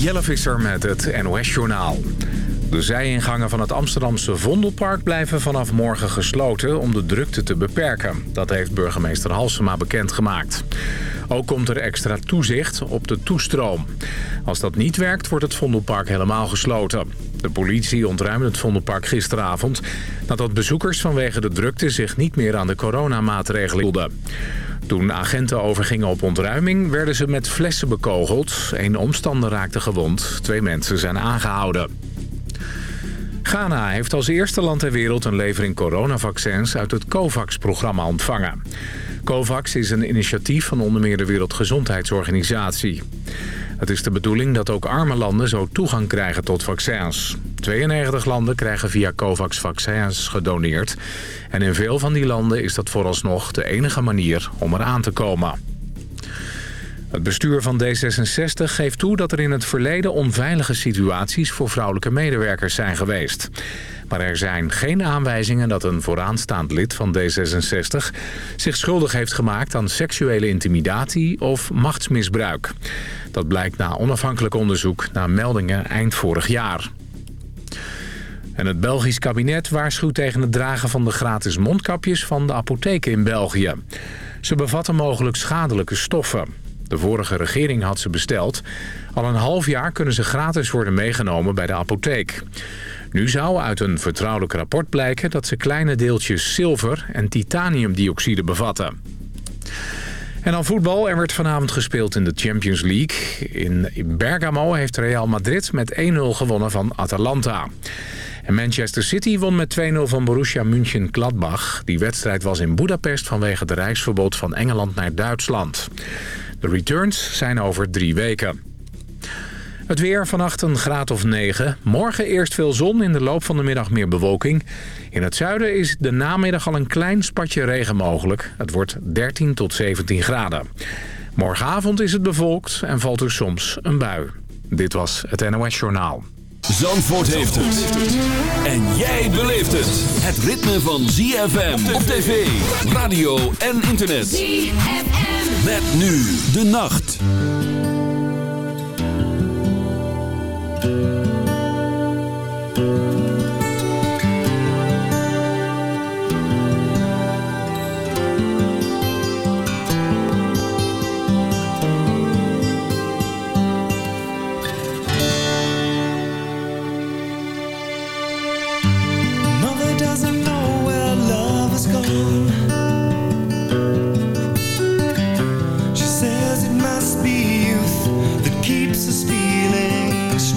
Jelle Visser met het NOS-journaal. De zijingangen van het Amsterdamse Vondelpark blijven vanaf morgen gesloten om de drukte te beperken. Dat heeft burgemeester Halsema bekendgemaakt. Ook komt er extra toezicht op de toestroom. Als dat niet werkt, wordt het Vondelpark helemaal gesloten. De politie ontruimde het Vondelpark gisteravond... nadat bezoekers vanwege de drukte zich niet meer aan de coronamaatregelen hielden. Toen agenten overgingen op ontruiming werden ze met flessen bekogeld. Een omstander raakte gewond. Twee mensen zijn aangehouden. Ghana heeft als eerste land ter wereld een levering coronavaccins uit het COVAX-programma ontvangen. COVAX is een initiatief van onder meer de Wereldgezondheidsorganisatie. Het is de bedoeling dat ook arme landen zo toegang krijgen tot vaccins. 92 landen krijgen via COVAX vaccins gedoneerd. En in veel van die landen is dat vooralsnog de enige manier om eraan te komen. Het bestuur van D66 geeft toe dat er in het verleden onveilige situaties voor vrouwelijke medewerkers zijn geweest. Maar er zijn geen aanwijzingen dat een vooraanstaand lid van D66 zich schuldig heeft gemaakt aan seksuele intimidatie of machtsmisbruik. Dat blijkt na onafhankelijk onderzoek naar meldingen eind vorig jaar. En het Belgisch kabinet waarschuwt tegen het dragen van de gratis mondkapjes van de apotheken in België. Ze bevatten mogelijk schadelijke stoffen. De vorige regering had ze besteld. Al een half jaar kunnen ze gratis worden meegenomen bij de apotheek. Nu zou uit een vertrouwelijk rapport blijken dat ze kleine deeltjes zilver en titaniumdioxide bevatten. En dan voetbal. Er werd vanavond gespeeld in de Champions League. In Bergamo heeft Real Madrid met 1-0 gewonnen van Atalanta. En Manchester City won met 2-0 van Borussia München-Gladbach. Die wedstrijd was in Budapest vanwege de reisverbod van Engeland naar Duitsland. De returns zijn over drie weken. Het weer vannacht een graad of 9. Morgen eerst veel zon, in de loop van de middag meer bewolking. In het zuiden is de namiddag al een klein spatje regen mogelijk. Het wordt 13 tot 17 graden. Morgenavond is het bewolkt en valt er soms een bui. Dit was het NOS Journaal. Zandvoort heeft het. En jij beleeft het. Het ritme van ZFM op tv, radio en internet. ZFM. Met nu de nacht.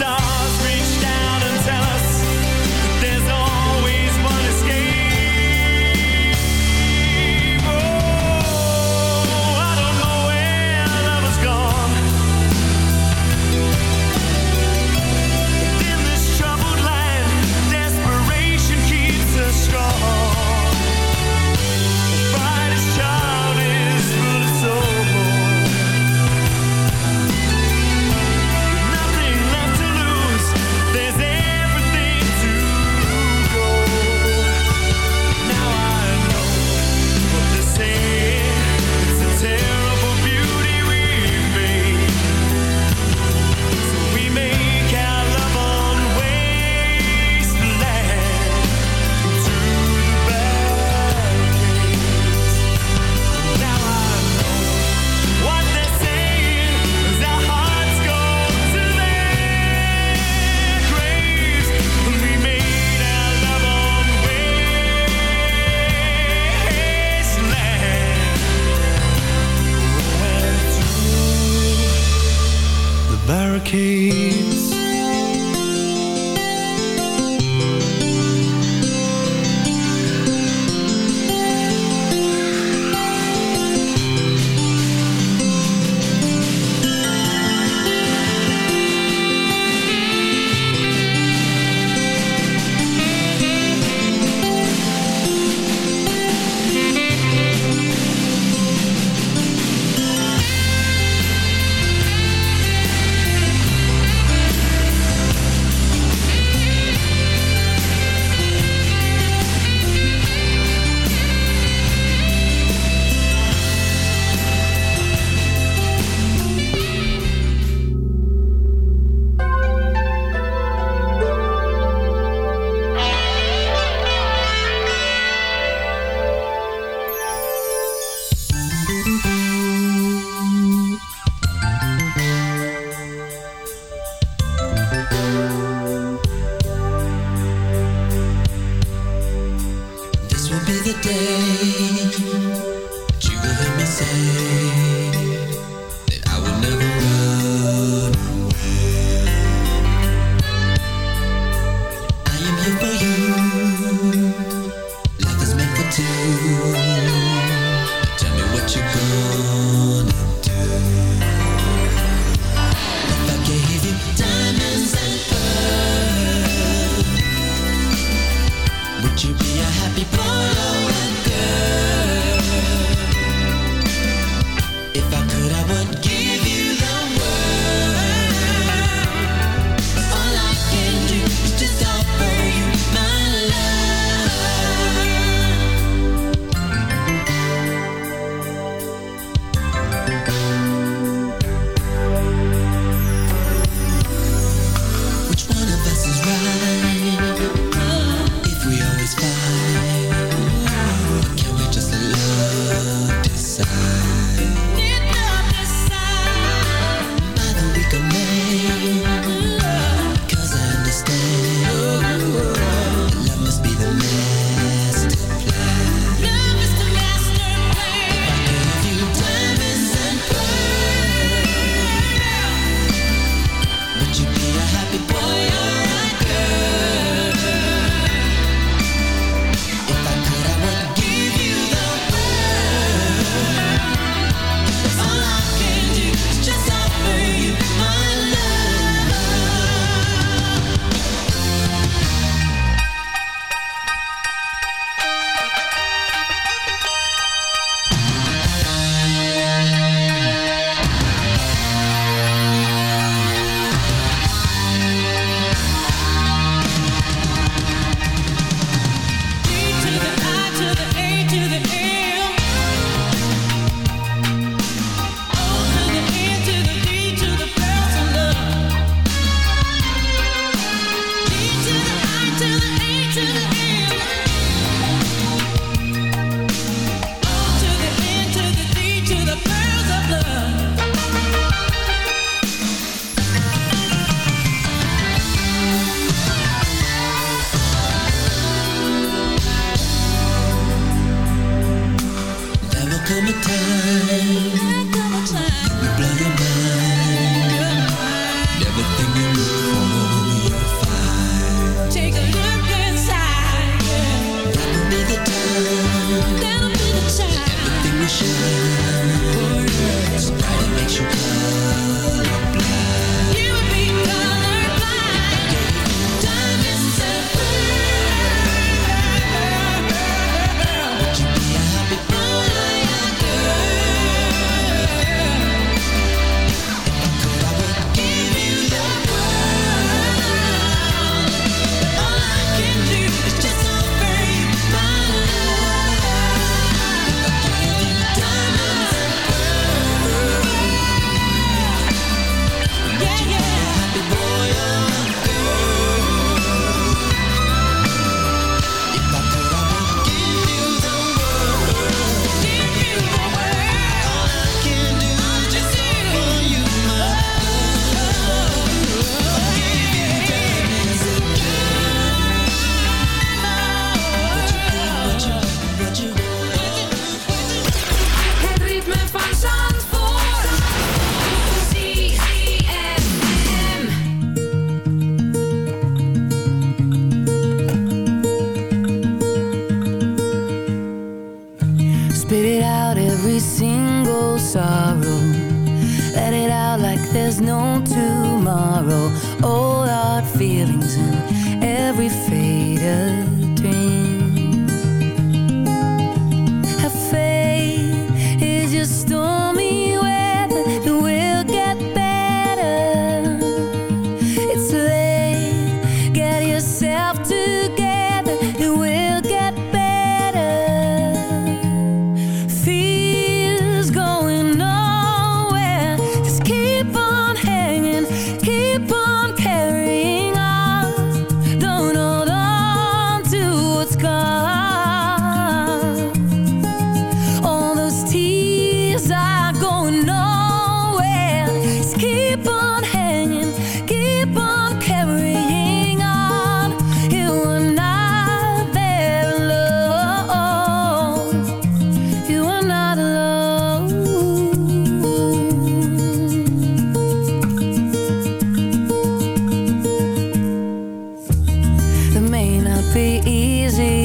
star.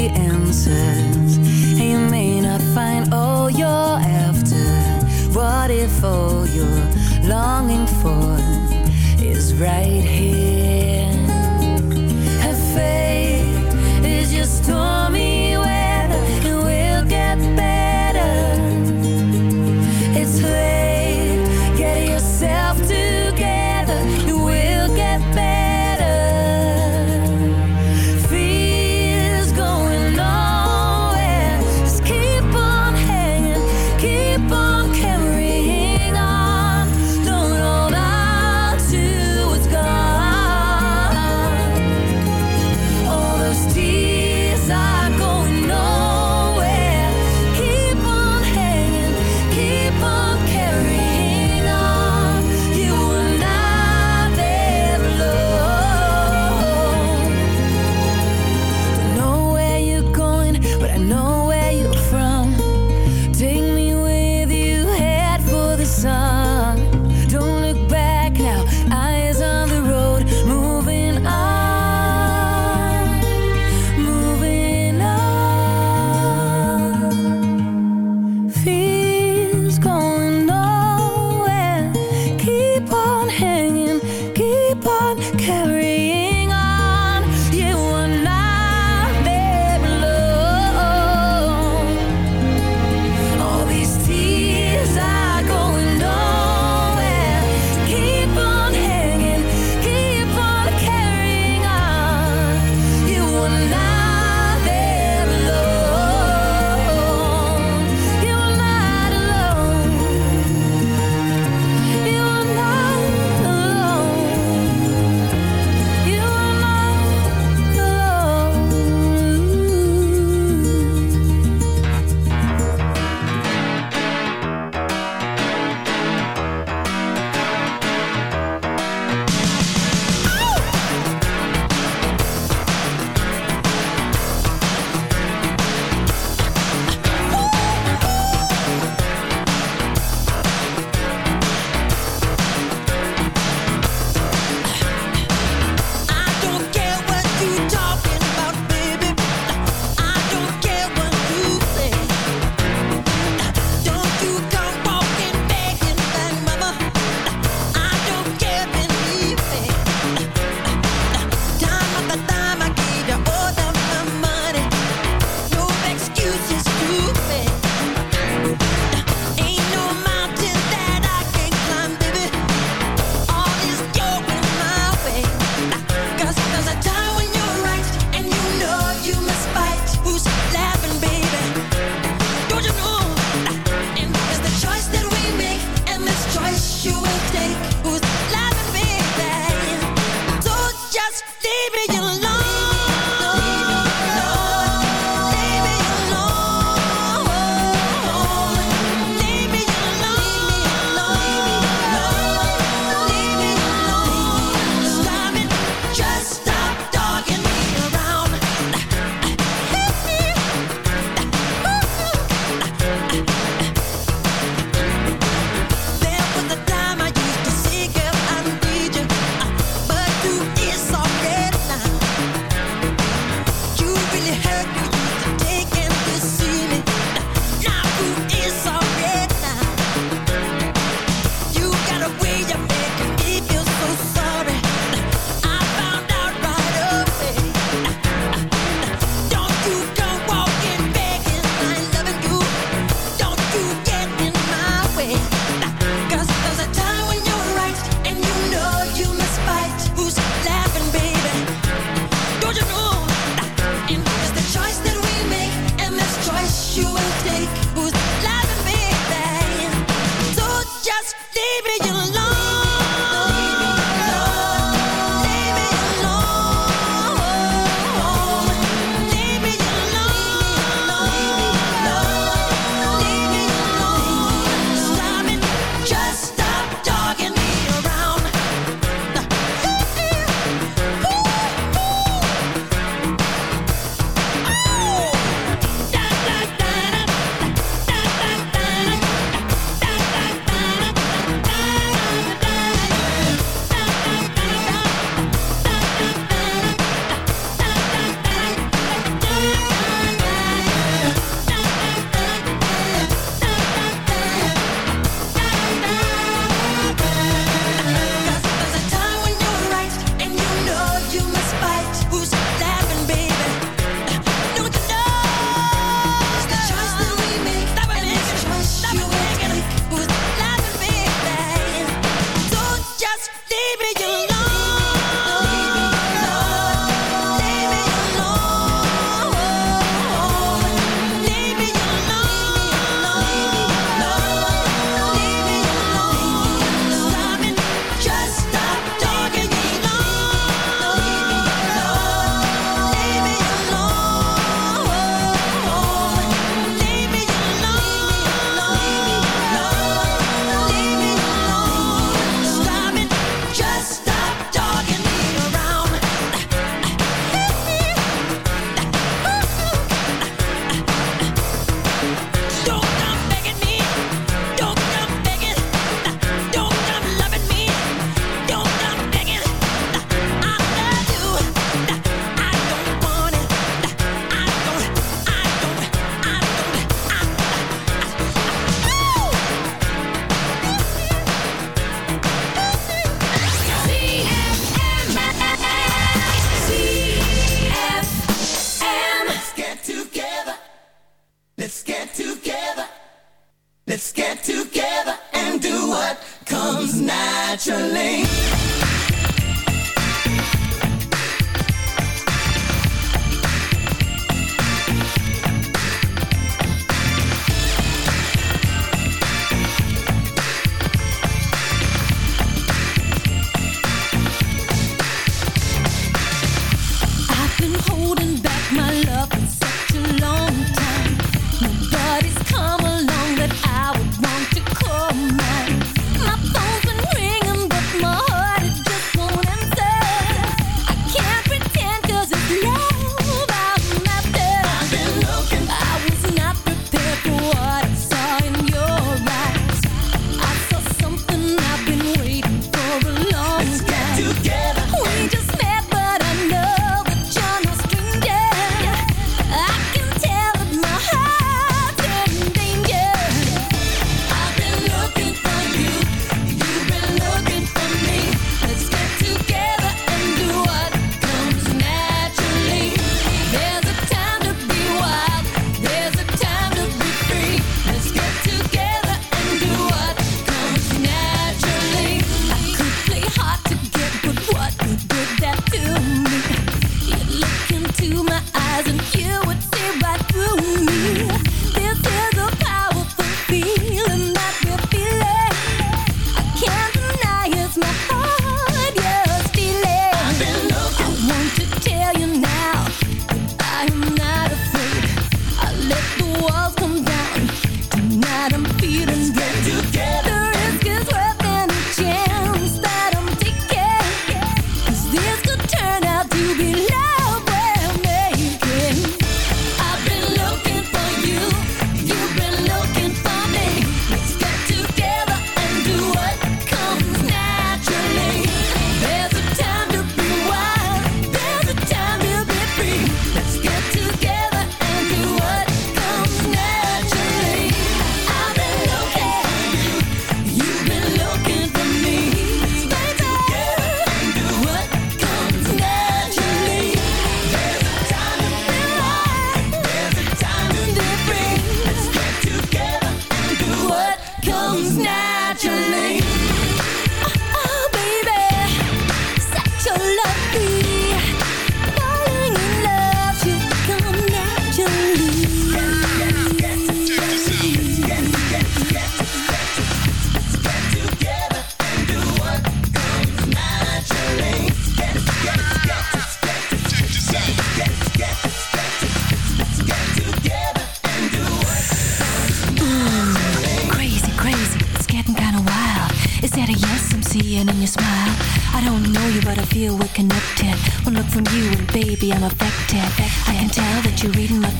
answers. And you may not find all you're after. What if all you're longing for Is right here?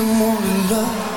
some more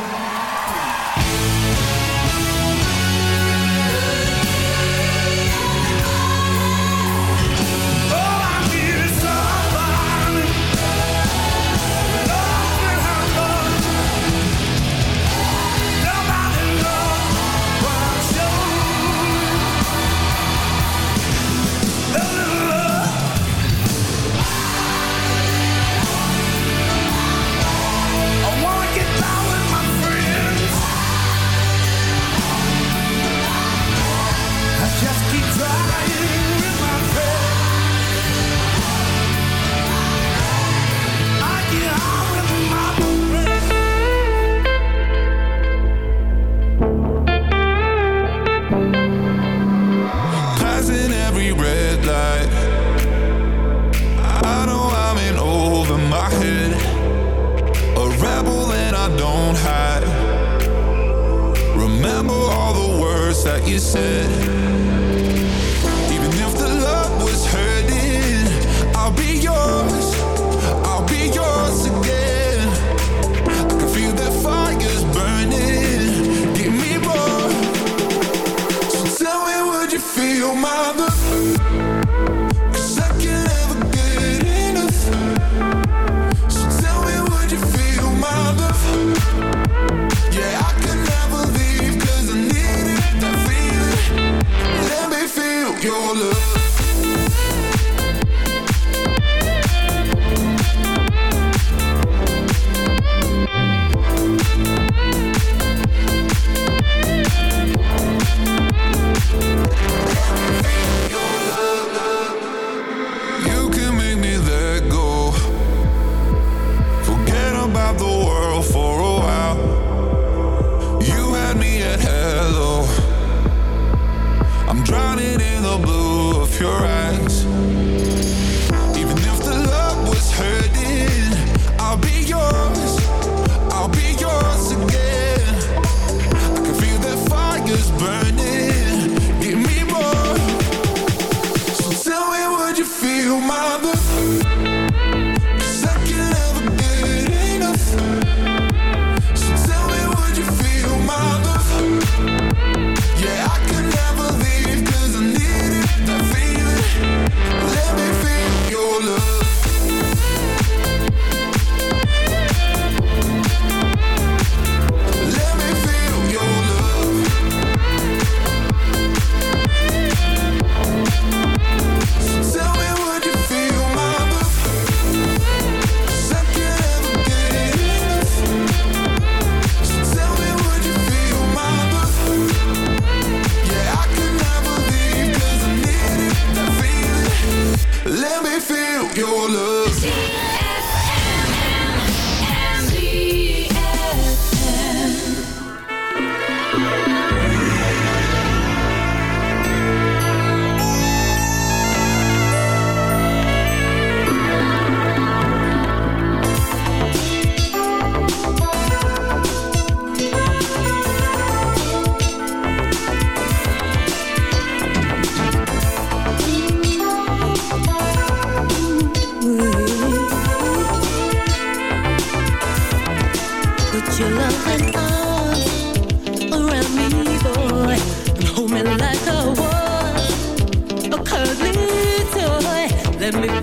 Let me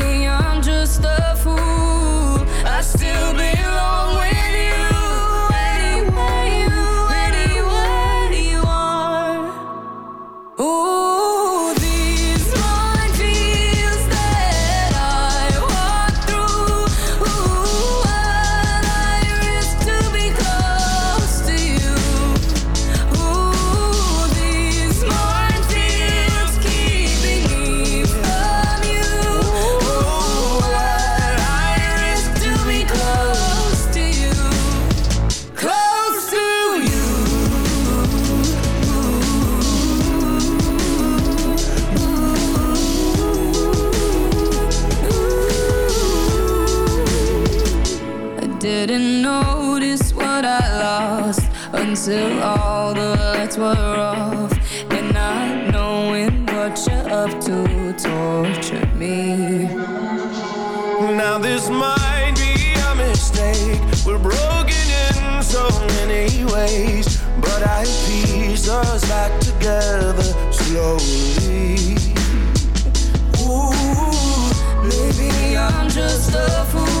ways But I piece us back together slowly. Ooh, maybe I'm just a fool